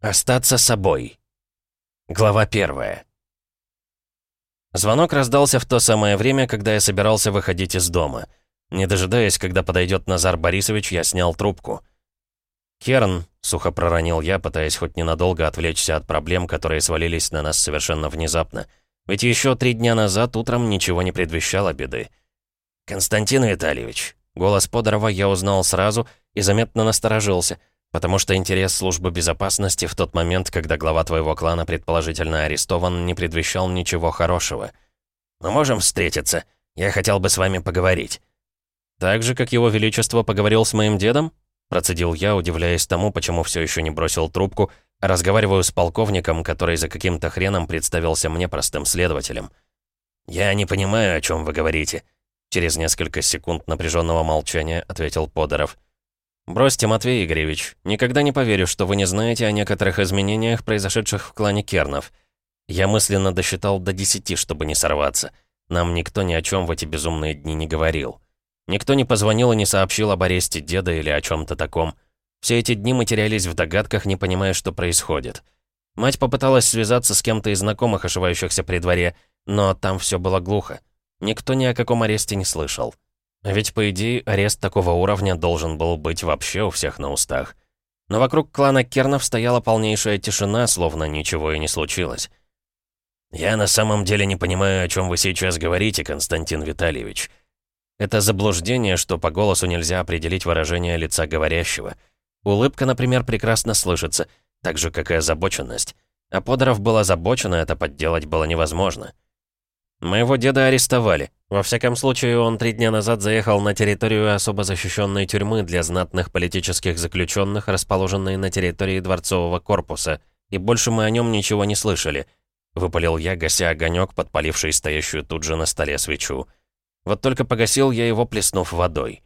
Остаться собой. Глава первая. Звонок раздался в то самое время, когда я собирался выходить из дома. Не дожидаясь, когда подойдет Назар Борисович, я снял трубку. «Керн», — сухо проронил я, пытаясь хоть ненадолго отвлечься от проблем, которые свалились на нас совершенно внезапно. Ведь еще три дня назад утром ничего не предвещало беды. «Константин Витальевич», — голос Подорова я узнал сразу и заметно насторожился — Потому что интерес службы безопасности в тот момент, когда глава твоего клана предположительно арестован, не предвещал ничего хорошего. Мы можем встретиться. Я хотел бы с вами поговорить. Так же, как его величество поговорил с моим дедом? Процедил я, удивляясь тому, почему все еще не бросил трубку, а разговариваю с полковником, который за каким-то хреном представился мне простым следователем. «Я не понимаю, о чем вы говорите», — через несколько секунд напряженного молчания ответил Подоров. «Бросьте, Матвей Игоревич. Никогда не поверю, что вы не знаете о некоторых изменениях, произошедших в клане Кернов. Я мысленно досчитал до десяти, чтобы не сорваться. Нам никто ни о чем в эти безумные дни не говорил. Никто не позвонил и не сообщил об аресте деда или о чем-то таком. Все эти дни мы терялись в догадках, не понимая, что происходит. Мать попыталась связаться с кем-то из знакомых, ошивающихся при дворе, но там все было глухо. Никто ни о каком аресте не слышал. А ведь, по идее, арест такого уровня должен был быть вообще у всех на устах. Но вокруг клана Кернов стояла полнейшая тишина, словно ничего и не случилось. «Я на самом деле не понимаю, о чем вы сейчас говорите, Константин Витальевич. Это заблуждение, что по голосу нельзя определить выражение лица говорящего. Улыбка, например, прекрасно слышится, так же, как и озабоченность. А Подоров был озабочен, это подделать было невозможно. Моего деда арестовали. Во всяком случае, он три дня назад заехал на территорию особо защищенной тюрьмы для знатных политических заключенных, расположенной на территории дворцового корпуса, и больше мы о нем ничего не слышали. Выпалил я, гася огонек, подпаливший стоящую тут же на столе свечу. Вот только погасил я его, плеснув водой.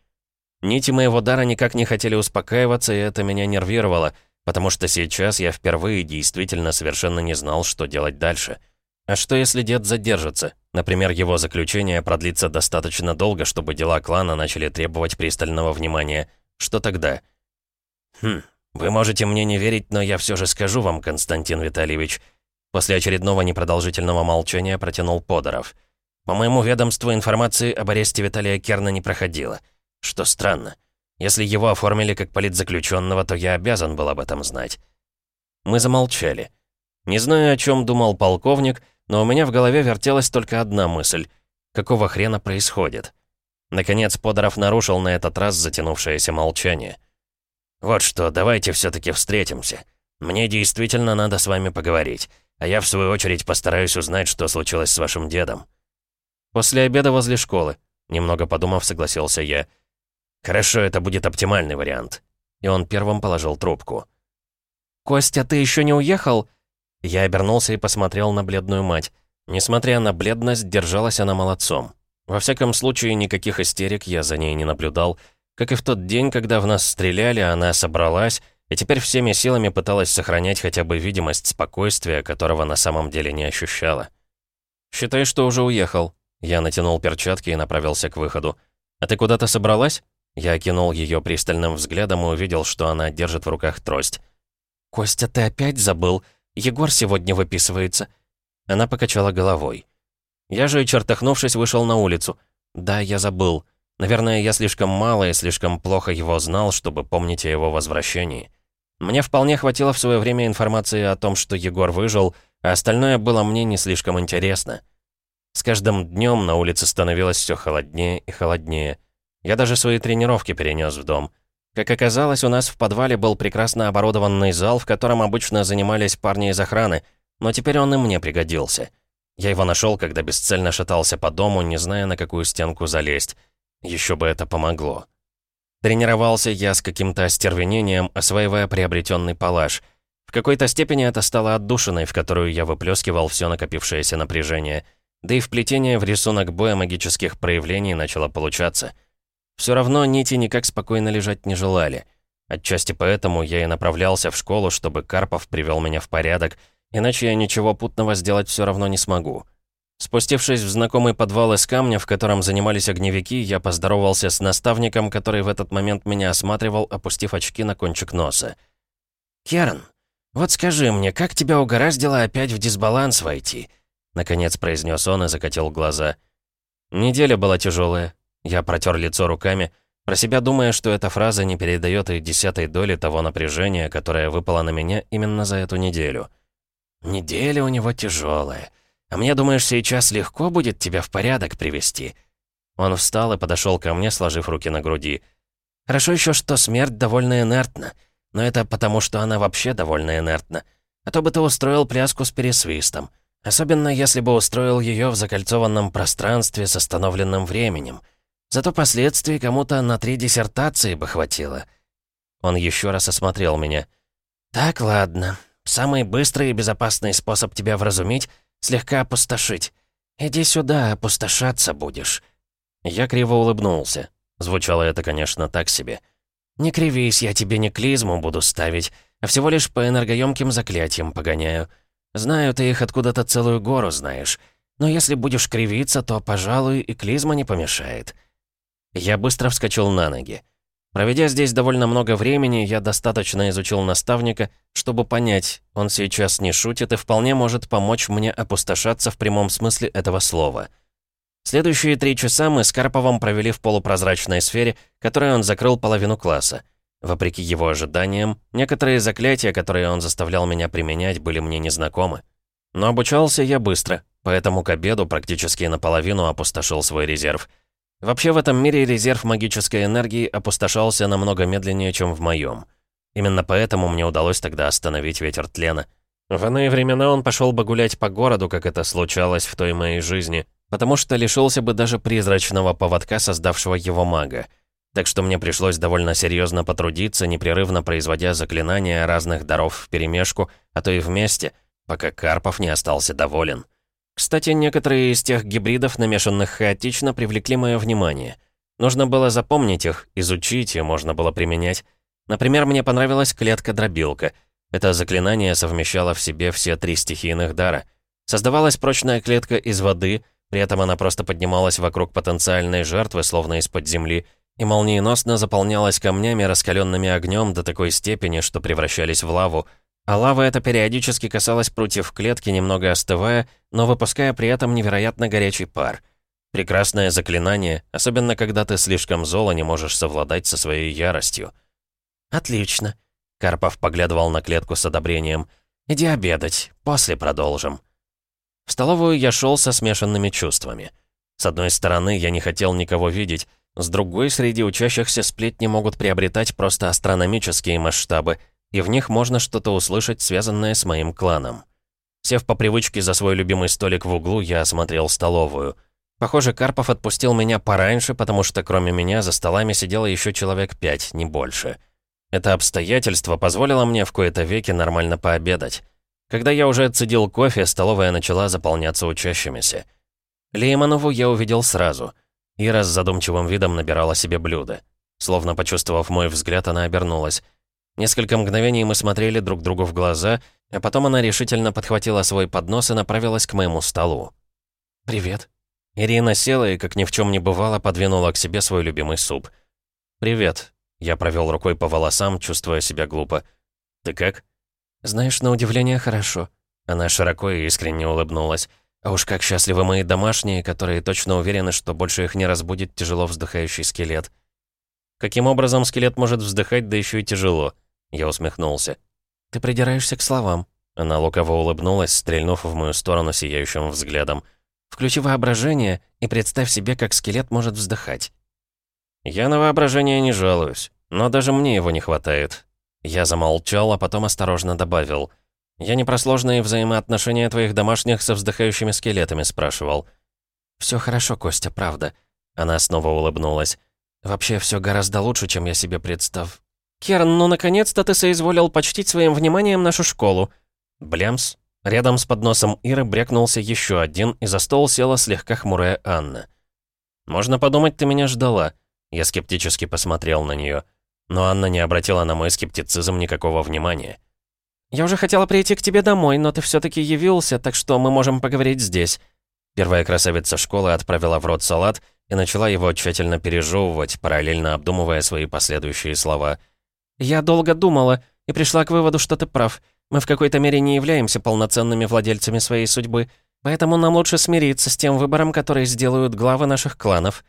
Нити моего дара никак не хотели успокаиваться, и это меня нервировало, потому что сейчас я впервые действительно совершенно не знал, что делать дальше. А что если дед задержится? Например, его заключение продлится достаточно долго, чтобы дела клана начали требовать пристального внимания. Что тогда? Хм, вы можете мне не верить, но я все же скажу вам, Константин Витальевич. После очередного непродолжительного молчания протянул Подоров. По моему ведомству информации об аресте Виталия Керна не проходило. Что странно. Если его оформили как политзаключенного, то я обязан был об этом знать. Мы замолчали. Не знаю, о чем думал полковник, но у меня в голове вертелась только одна мысль. Какого хрена происходит? Наконец Подоров нарушил на этот раз затянувшееся молчание. «Вот что, давайте все таки встретимся. Мне действительно надо с вами поговорить, а я в свою очередь постараюсь узнать, что случилось с вашим дедом». «После обеда возле школы», — немного подумав, согласился я. «Хорошо, это будет оптимальный вариант». И он первым положил трубку. «Костя, ты еще не уехал?» Я обернулся и посмотрел на бледную мать. Несмотря на бледность, держалась она молодцом. Во всяком случае, никаких истерик я за ней не наблюдал. Как и в тот день, когда в нас стреляли, она собралась и теперь всеми силами пыталась сохранять хотя бы видимость спокойствия, которого на самом деле не ощущала. «Считай, что уже уехал». Я натянул перчатки и направился к выходу. «А ты куда-то собралась?» Я окинул ее пристальным взглядом и увидел, что она держит в руках трость. «Костя, ты опять забыл? Егор сегодня выписывается». Она покачала головой. Я же, чертахнувшись, вышел на улицу. Да, я забыл. Наверное, я слишком мало и слишком плохо его знал, чтобы помнить о его возвращении. Мне вполне хватило в свое время информации о том, что Егор выжил, а остальное было мне не слишком интересно. С каждым днем на улице становилось все холоднее и холоднее. Я даже свои тренировки перенес в дом — как оказалось, у нас в подвале был прекрасно оборудованный зал, в котором обычно занимались парни из охраны, но теперь он и мне пригодился. Я его нашел, когда бесцельно шатался по дому, не зная, на какую стенку залезть. Еще бы это помогло. Тренировался я с каким-то остервенением, осваивая приобретенный палаш. В какой-то степени это стало отдушиной, в которую я выплескивал все накопившееся напряжение. Да и вплетение в рисунок боя магических проявлений начало получаться — все равно нити никак спокойно лежать не желали. Отчасти поэтому я и направлялся в школу, чтобы Карпов привел меня в порядок, иначе я ничего путного сделать все равно не смогу. Спустившись в знакомый подвал из камня, в котором занимались огневики, я поздоровался с наставником, который в этот момент меня осматривал, опустив очки на кончик носа. «Керн, «Вот скажи мне, как тебя угораздило опять в дисбаланс войти?» Наконец произнес он и закатил глаза. Неделя была тяжелая. Я протер лицо руками, про себя думая, что эта фраза не передает и десятой доли того напряжения, которое выпало на меня именно за эту неделю. «Неделя у него тяжелая. А мне, думаешь, сейчас легко будет тебя в порядок привести?» Он встал и подошел ко мне, сложив руки на груди. «Хорошо еще, что смерть довольно инертна. Но это потому, что она вообще довольно инертна. А то бы ты устроил пляску с пересвистом. Особенно, если бы устроил ее в закольцованном пространстве с остановленным временем. Зато последствий кому-то на три диссертации бы хватило». Он еще раз осмотрел меня. «Так, ладно. Самый быстрый и безопасный способ тебя вразумить — слегка опустошить. Иди сюда, опустошаться будешь». Я криво улыбнулся. Звучало это, конечно, так себе. «Не кривись, я тебе не клизму буду ставить, а всего лишь по энергоемким заклятиям погоняю. Знаю, ты их откуда-то целую гору знаешь. Но если будешь кривиться, то, пожалуй, и клизма не помешает». Я быстро вскочил на ноги. Проведя здесь довольно много времени, я достаточно изучил наставника, чтобы понять, он сейчас не шутит и вполне может помочь мне опустошаться в прямом смысле этого слова. Следующие три часа мы с Карповым провели в полупрозрачной сфере, которой он закрыл половину класса. Вопреки его ожиданиям, некоторые заклятия, которые он заставлял меня применять, были мне незнакомы. Но обучался я быстро, поэтому к обеду практически наполовину опустошил свой резерв. Вообще в этом мире резерв магической энергии опустошался намного медленнее, чем в моем. Именно поэтому мне удалось тогда остановить ветер тлена. В иные времена он пошел бы гулять по городу, как это случалось в той моей жизни, потому что лишился бы даже призрачного поводка, создавшего его мага. Так что мне пришлось довольно серьезно потрудиться, непрерывно производя заклинания разных даров вперемешку, а то и вместе, пока Карпов не остался доволен. Кстати, некоторые из тех гибридов, намешанных хаотично, привлекли мое внимание. Нужно было запомнить их, изучить, и можно было применять. Например, мне понравилась клетка-дробилка. Это заклинание совмещало в себе все три стихийных дара. Создавалась прочная клетка из воды — при этом она просто поднималась вокруг потенциальной жертвы, словно из-под земли, и молниеносно заполнялась камнями, раскаленными огнем до такой степени, что превращались в лаву. А лава эта периодически касалась прутьев клетки, немного остывая, но выпуская при этом невероятно горячий пар. Прекрасное заклинание, особенно когда ты слишком зол и не можешь совладать со своей яростью. «Отлично», — Карпов поглядывал на клетку с одобрением. «Иди обедать, после продолжим». В столовую я шел со смешанными чувствами. С одной стороны, я не хотел никого видеть, с другой, среди учащихся сплетни могут приобретать просто астрономические масштабы, и в них можно что-то услышать, связанное с моим кланом. Сев по привычке за свой любимый столик в углу, я осмотрел столовую. Похоже, Карпов отпустил меня пораньше, потому что кроме меня за столами сидело еще человек пять, не больше. Это обстоятельство позволило мне в кои-то веки нормально пообедать. Когда я уже отцедил кофе, столовая начала заполняться учащимися. Лейманову я увидел сразу. Ира с задумчивым видом набирала себе блюдо. Словно почувствовав мой взгляд, она обернулась. Несколько мгновений мы смотрели друг другу в глаза, а потом она решительно подхватила свой поднос и направилась к моему столу. «Привет». Ирина села и, как ни в чем не бывало, подвинула к себе свой любимый суп. «Привет». Я провел рукой по волосам, чувствуя себя глупо. «Ты как?» «Знаешь, на удивление хорошо». Она широко и искренне улыбнулась. «А уж как счастливы мои домашние, которые точно уверены, что больше их не разбудит тяжело вздыхающий скелет». «Каким образом скелет может вздыхать, да еще и тяжело?» Я усмехнулся. «Ты придираешься к словам». Она лукаво улыбнулась, стрельнув в мою сторону сияющим взглядом. «Включи воображение и представь себе, как скелет может вздыхать». «Я на воображение не жалуюсь, но даже мне его не хватает. Я замолчал, а потом осторожно добавил. «Я не про сложные взаимоотношения твоих домашних со вздыхающими скелетами спрашивал». «Все хорошо, Костя, правда». Она снова улыбнулась. «Вообще все гораздо лучше, чем я себе представ...» «Керн, ну наконец-то ты соизволил почтить своим вниманием нашу школу». Блямс. Рядом с подносом Иры брякнулся еще один, и за стол села слегка хмурая Анна. «Можно подумать, ты меня ждала». Я скептически посмотрел на нее. Но Анна не обратила на мой скептицизм никакого внимания. «Я уже хотела прийти к тебе домой, но ты все-таки явился, так что мы можем поговорить здесь». Первая красавица школы отправила в рот салат и начала его тщательно пережевывать, параллельно обдумывая свои последующие слова. «Я долго думала и пришла к выводу, что ты прав. Мы в какой-то мере не являемся полноценными владельцами своей судьбы, поэтому нам лучше смириться с тем выбором, который сделают главы наших кланов».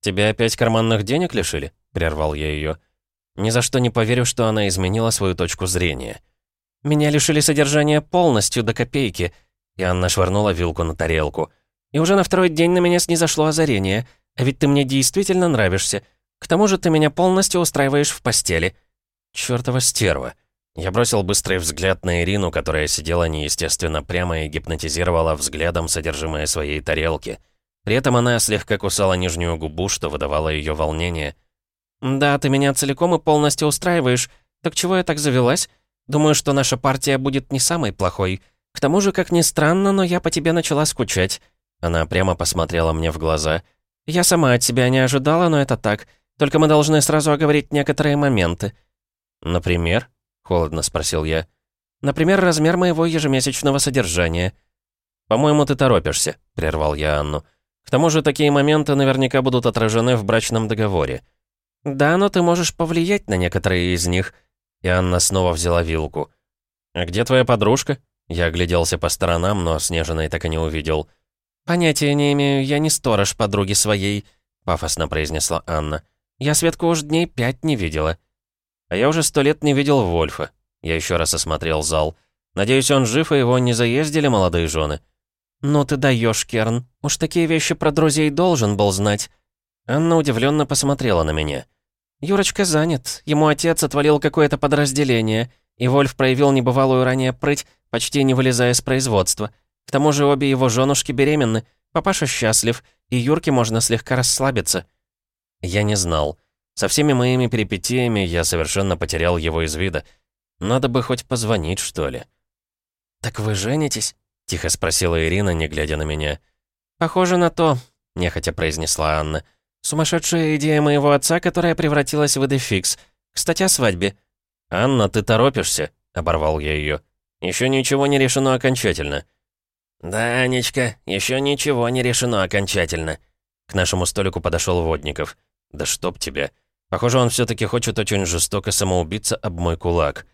«Тебя опять карманных денег лишили?» — прервал я ее. Ни за что не поверю, что она изменила свою точку зрения. «Меня лишили содержания полностью до копейки», и Анна швырнула вилку на тарелку. «И уже на второй день на меня снизошло озарение. А ведь ты мне действительно нравишься. К тому же ты меня полностью устраиваешь в постели». «Чёртова стерва». Я бросил быстрый взгляд на Ирину, которая сидела неестественно прямо и гипнотизировала взглядом содержимое своей тарелки. При этом она слегка кусала нижнюю губу, что выдавало ее волнение. «Да, ты меня целиком и полностью устраиваешь. Так чего я так завелась? Думаю, что наша партия будет не самой плохой. К тому же, как ни странно, но я по тебе начала скучать». Она прямо посмотрела мне в глаза. «Я сама от тебя не ожидала, но это так. Только мы должны сразу оговорить некоторые моменты». «Например?» Холодно спросил я. «Например, размер моего ежемесячного содержания». «По-моему, ты торопишься», — прервал я Анну. «К тому же такие моменты наверняка будут отражены в брачном договоре». «Да, но ты можешь повлиять на некоторые из них». И Анна снова взяла вилку. «А где твоя подружка?» Я огляделся по сторонам, но Снежиной так и не увидел. «Понятия не имею, я не сторож подруги своей», — пафосно произнесла Анна. «Я Светку уж дней пять не видела». А я уже сто лет не видел Вольфа. Я еще раз осмотрел зал. Надеюсь, он жив, и его не заездили молодые жены. «Ну ты даешь, Керн. Уж такие вещи про друзей должен был знать». Анна удивленно посмотрела на меня. «Юрочка занят. Ему отец отвалил какое-то подразделение, и Вольф проявил небывалую ранее прыть, почти не вылезая с производства. К тому же обе его женушки беременны, папаша счастлив, и Юрке можно слегка расслабиться». Я не знал. Со всеми моими перипетиями я совершенно потерял его из вида. Надо бы хоть позвонить, что ли. «Так вы женитесь?» — тихо спросила Ирина, не глядя на меня. «Похоже на то», — нехотя произнесла Анна. «Сумасшедшая идея моего отца, которая превратилась в идефикс. Кстати, о свадьбе». «Анна, ты торопишься?» — оборвал я ее. Еще ничего не решено окончательно». «Да, Анечка, еще ничего не решено окончательно». К нашему столику подошел Водников. «Да чтоб тебя!» Похоже, он все-таки хочет очень жестоко самоубиться об мой кулак.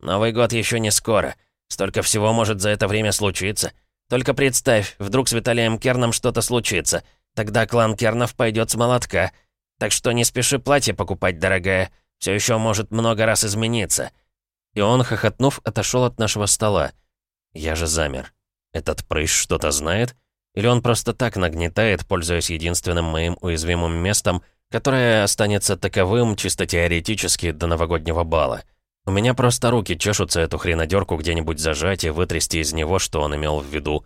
Новый год еще не скоро. Столько всего может за это время случиться. Только представь, вдруг с Виталием Керном что-то случится. Тогда клан Кернов пойдет с молотка. Так что не спеши платье покупать, дорогая. Все еще может много раз измениться. И он, хохотнув, отошел от нашего стола. Я же замер. Этот прыщ что-то знает? Или он просто так нагнетает, пользуясь единственным моим уязвимым местом — которое останется таковым чисто теоретически до новогоднего бала. У меня просто руки чешутся эту хренодерку где-нибудь зажать и вытрясти из него, что он имел в виду.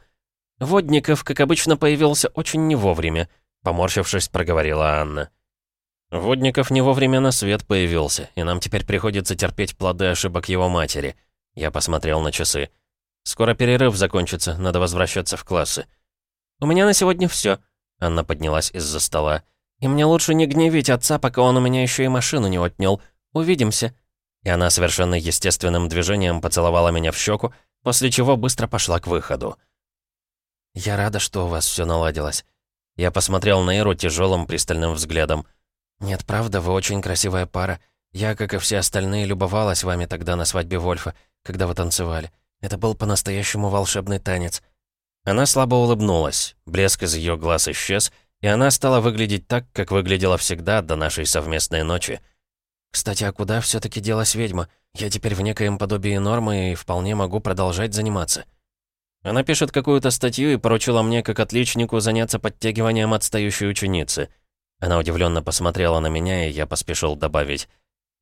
«Водников, как обычно, появился очень не вовремя», — поморщившись, проговорила Анна. Водников не вовремя на свет появился, и нам теперь приходится терпеть плоды ошибок его матери. Я посмотрел на часы. Скоро перерыв закончится, надо возвращаться в классы. «У меня на сегодня все. Анна поднялась из-за стола. И мне лучше не гневить отца, пока он у меня еще и машину не отнял. Увидимся». И она совершенно естественным движением поцеловала меня в щеку, после чего быстро пошла к выходу. «Я рада, что у вас все наладилось». Я посмотрел на Иру тяжелым пристальным взглядом. «Нет, правда, вы очень красивая пара. Я, как и все остальные, любовалась вами тогда на свадьбе Вольфа, когда вы танцевали. Это был по-настоящему волшебный танец». Она слабо улыбнулась. Блеск из ее глаз исчез, и она стала выглядеть так, как выглядела всегда до нашей совместной ночи. «Кстати, а куда все таки делась ведьма? Я теперь в некоем подобии нормы и вполне могу продолжать заниматься». Она пишет какую-то статью и поручила мне, как отличнику, заняться подтягиванием отстающей ученицы. Она удивленно посмотрела на меня, и я поспешил добавить.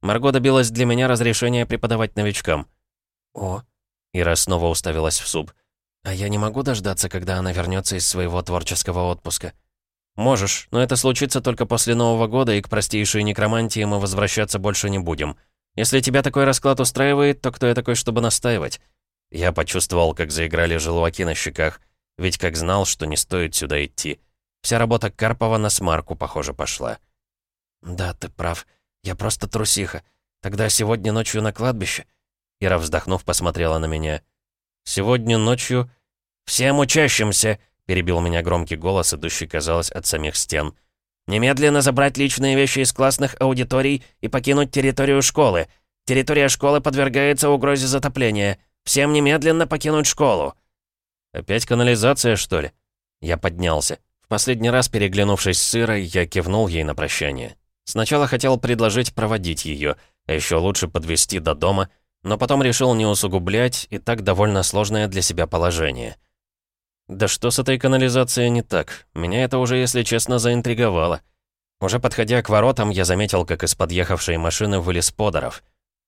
Марго добилась для меня разрешения преподавать новичкам. «О!» Ира снова уставилась в суп. «А я не могу дождаться, когда она вернется из своего творческого отпуска». «Можешь, но это случится только после Нового года, и к простейшей некромантии мы возвращаться больше не будем. Если тебя такой расклад устраивает, то кто я такой, чтобы настаивать?» Я почувствовал, как заиграли желваки на щеках, ведь как знал, что не стоит сюда идти. Вся работа Карпова на смарку, похоже, пошла. «Да, ты прав. Я просто трусиха. Тогда сегодня ночью на кладбище?» Ира, вздохнув, посмотрела на меня. «Сегодня ночью...» «Всем учащимся!» Перебил меня громкий голос, идущий, казалось, от самих стен. «Немедленно забрать личные вещи из классных аудиторий и покинуть территорию школы. Территория школы подвергается угрозе затопления. Всем немедленно покинуть школу!» «Опять канализация, что ли?» Я поднялся. В последний раз, переглянувшись с Ирой, я кивнул ей на прощание. Сначала хотел предложить проводить ее, а еще лучше подвести до дома, но потом решил не усугублять и так довольно сложное для себя положение. Да что с этой канализацией не так? Меня это уже, если честно, заинтриговало. Уже подходя к воротам, я заметил, как из подъехавшей машины вылез Подоров.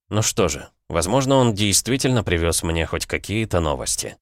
Ну что же, возможно, он действительно привез мне хоть какие-то новости.